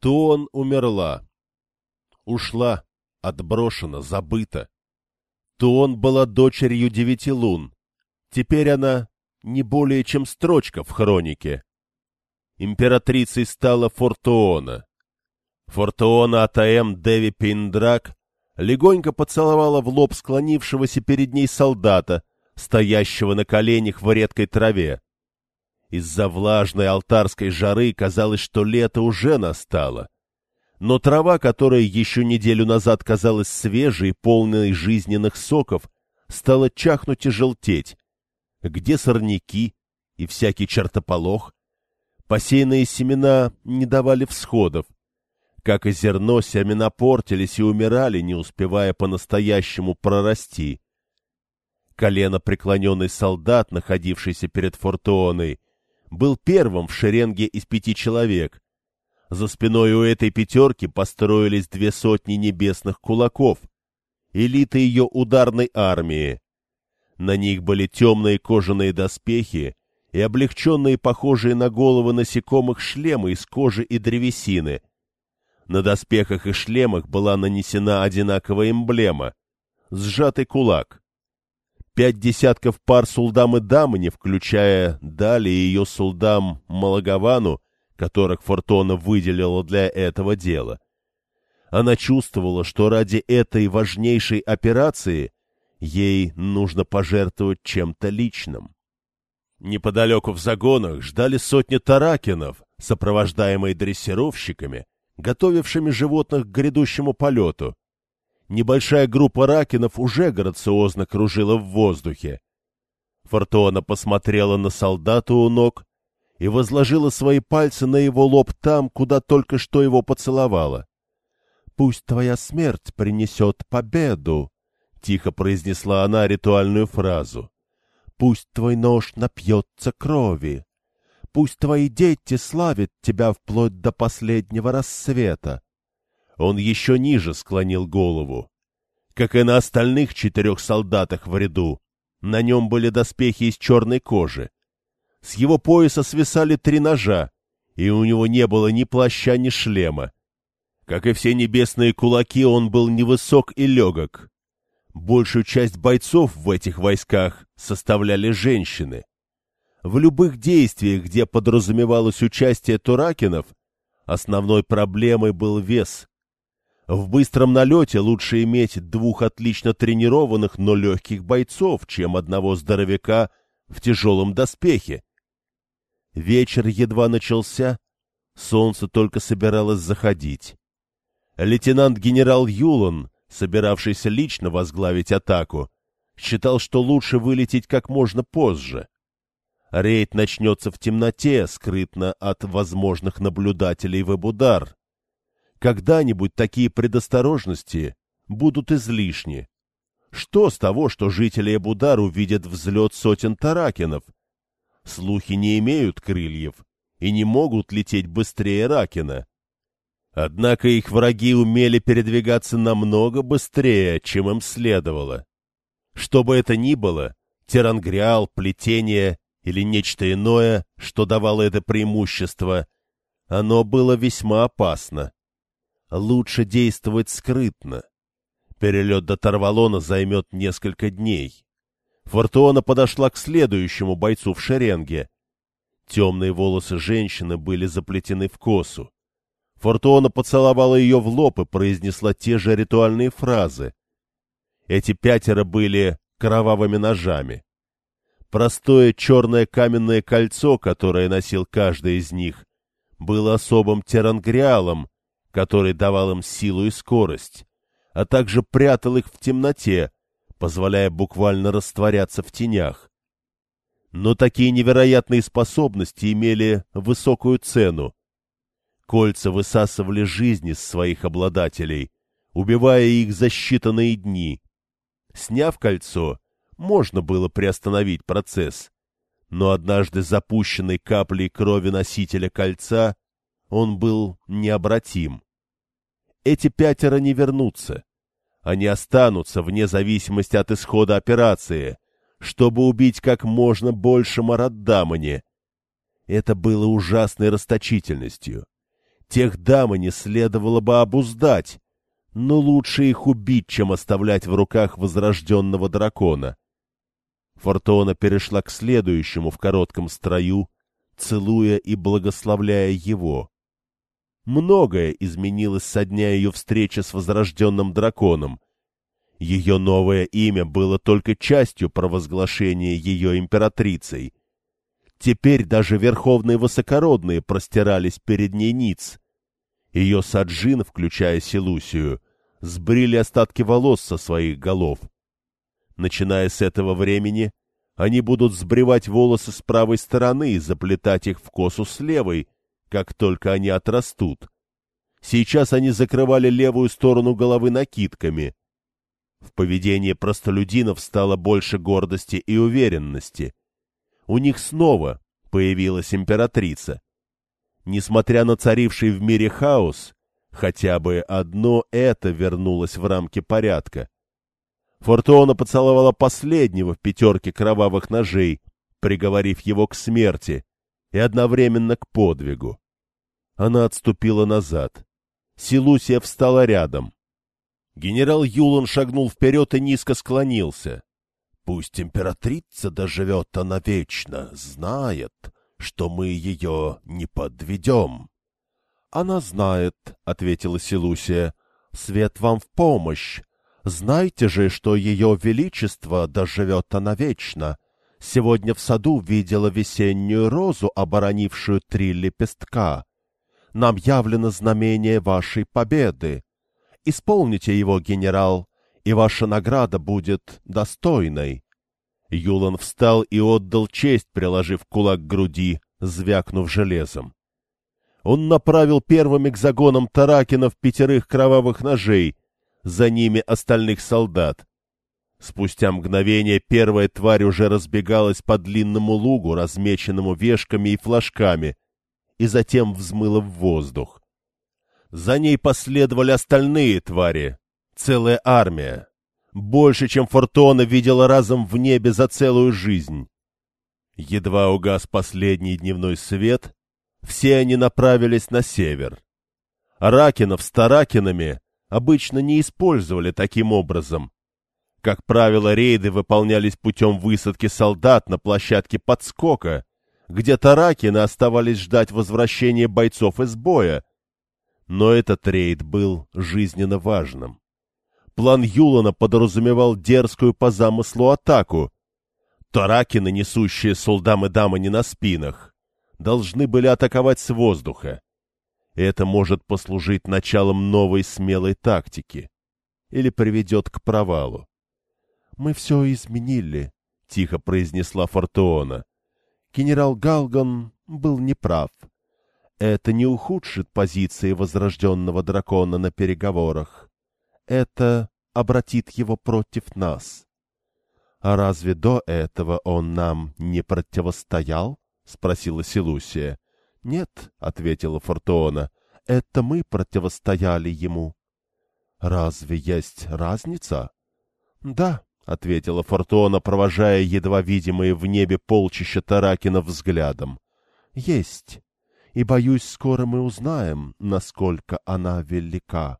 Туон умерла. Ушла, отброшена, забыта. Туон была дочерью девяти лун. Теперь она не более чем строчка в хронике. Императрицей стала Фортуона. Фортуона Атаэм Деви Пиндрак легонько поцеловала в лоб склонившегося перед ней солдата, стоящего на коленях в редкой траве. Из-за влажной алтарской жары казалось, что лето уже настало. Но трава, которая еще неделю назад казалась свежей, полной жизненных соков, стала чахнуть и желтеть. Где сорняки и всякий чертополох? Посеянные семена не давали всходов. Как и зерно, семена портились и умирали, не успевая по-настоящему прорасти. Колено преклоненный солдат, находившийся перед Фортуоной, был первым в шеренге из пяти человек. За спиной у этой пятерки построились две сотни небесных кулаков, элиты ее ударной армии. На них были темные кожаные доспехи и облегченные, похожие на головы насекомых, шлемы из кожи и древесины. На доспехах и шлемах была нанесена одинаковая эмблема — сжатый кулак. Пять десятков пар сулдам и дамани, включая Дали и ее сулдам Малагавану, которых Фортона выделила для этого дела. Она чувствовала, что ради этой важнейшей операции ей нужно пожертвовать чем-то личным. Неподалеку в загонах ждали сотни таракинов, сопровождаемые дрессировщиками, готовившими животных к грядущему полету. Небольшая группа ракинов уже грациозно кружила в воздухе. Фортуна посмотрела на солдата у ног и возложила свои пальцы на его лоб там, куда только что его поцеловала. — Пусть твоя смерть принесет победу, — тихо произнесла она ритуальную фразу. — Пусть твой нож напьется крови. Пусть твои дети славят тебя вплоть до последнего рассвета. Он еще ниже склонил голову. Как и на остальных четырех солдатах в ряду, на нем были доспехи из черной кожи. С его пояса свисали три ножа, и у него не было ни плаща, ни шлема. Как и все небесные кулаки, он был невысок и легок. Большую часть бойцов в этих войсках составляли женщины. В любых действиях, где подразумевалось участие туракинов, основной проблемой был вес. В быстром налете лучше иметь двух отлично тренированных, но легких бойцов, чем одного здоровяка в тяжелом доспехе. Вечер едва начался, солнце только собиралось заходить. Лейтенант-генерал Юлан, собиравшийся лично возглавить атаку, считал, что лучше вылететь как можно позже. Рейд начнется в темноте, скрытно от возможных наблюдателей в Эбудар. Когда-нибудь такие предосторожности будут излишни. Что с того, что жители Эбудар увидят взлет сотен таракинов? Слухи не имеют крыльев и не могут лететь быстрее Ракина. Однако их враги умели передвигаться намного быстрее, чем им следовало. Что бы это ни было, терангриал, плетение или нечто иное, что давало это преимущество, оно было весьма опасно. Лучше действовать скрытно. Перелет до Тарвалона займет несколько дней. Фортуона подошла к следующему бойцу в шеренге. Темные волосы женщины были заплетены в косу. Фортуона поцеловала ее в лоб и произнесла те же ритуальные фразы. Эти пятеро были кровавыми ножами. Простое черное каменное кольцо, которое носил каждый из них, было особым терангриалом, который давал им силу и скорость, а также прятал их в темноте, позволяя буквально растворяться в тенях. Но такие невероятные способности имели высокую цену. Кольца высасывали жизни с своих обладателей, убивая их за считанные дни. Сняв кольцо, можно было приостановить процесс, но однажды запущенной каплей крови носителя кольца он был необратим эти пятеро не вернутся. Они останутся вне зависимости от исхода операции, чтобы убить как можно больше Мараддамани. Это было ужасной расточительностью. Тех дамы не следовало бы обуздать, но лучше их убить, чем оставлять в руках возрожденного дракона. Фортуна перешла к следующему в коротком строю, целуя и благословляя его. Многое изменилось со дня ее встречи с возрожденным драконом. Ее новое имя было только частью провозглашения ее императрицей. Теперь даже верховные высокородные простирались перед ней ниц. Ее саджин, включая Силусию, сбрили остатки волос со своих голов. Начиная с этого времени, они будут сбривать волосы с правой стороны и заплетать их в косу с левой, как только они отрастут. Сейчас они закрывали левую сторону головы накидками. В поведении простолюдинов стало больше гордости и уверенности. У них снова появилась императрица. Несмотря на царивший в мире хаос, хотя бы одно это вернулось в рамки порядка. Фортуна поцеловала последнего в пятерке кровавых ножей, приговорив его к смерти и одновременно к подвигу. Она отступила назад. Силусия встала рядом. Генерал Юлан шагнул вперед и низко склонился. «Пусть императрица доживет она вечно, знает, что мы ее не подведем». «Она знает», — ответила Силусия. «Свет вам в помощь. Знайте же, что ее величество доживет она вечно. Сегодня в саду видела весеннюю розу, оборонившую три лепестка. Нам явлено знамение вашей победы. Исполните его, генерал, и ваша награда будет достойной. Юлан встал и отдал честь, приложив кулак к груди, звякнув железом. Он направил первым экзагоном Таракина в пятерых кровавых ножей, за ними остальных солдат. Спустя мгновение первая тварь уже разбегалась по длинному лугу, размеченному вешками и флажками, и затем взмыла в воздух. За ней последовали остальные твари, целая армия, больше, чем Фортуна видела разом в небе за целую жизнь. Едва угас последний дневной свет, все они направились на север. Ракинов с Таракинами обычно не использовали таким образом. Как правило, рейды выполнялись путем высадки солдат на площадке подскока, где Таракины оставались ждать возвращения бойцов из боя. Но этот рейд был жизненно важным. План Юлана подразумевал дерзкую по замыслу атаку. Таракины, несущие солдам и дамы не на спинах, должны были атаковать с воздуха. Это может послужить началом новой смелой тактики или приведет к провалу. — Мы все изменили, — тихо произнесла Фортуона. Генерал Галган был неправ. Это не ухудшит позиции возрожденного дракона на переговорах. Это обратит его против нас. — А разве до этого он нам не противостоял? — спросила Силусия. «Нет», — ответила Фортуона, — «это мы противостояли ему». «Разве есть разница?» «Да», — ответила Фортуона, провожая едва видимые в небе полчища Таракина взглядом. «Есть. И, боюсь, скоро мы узнаем, насколько она велика».